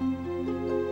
Música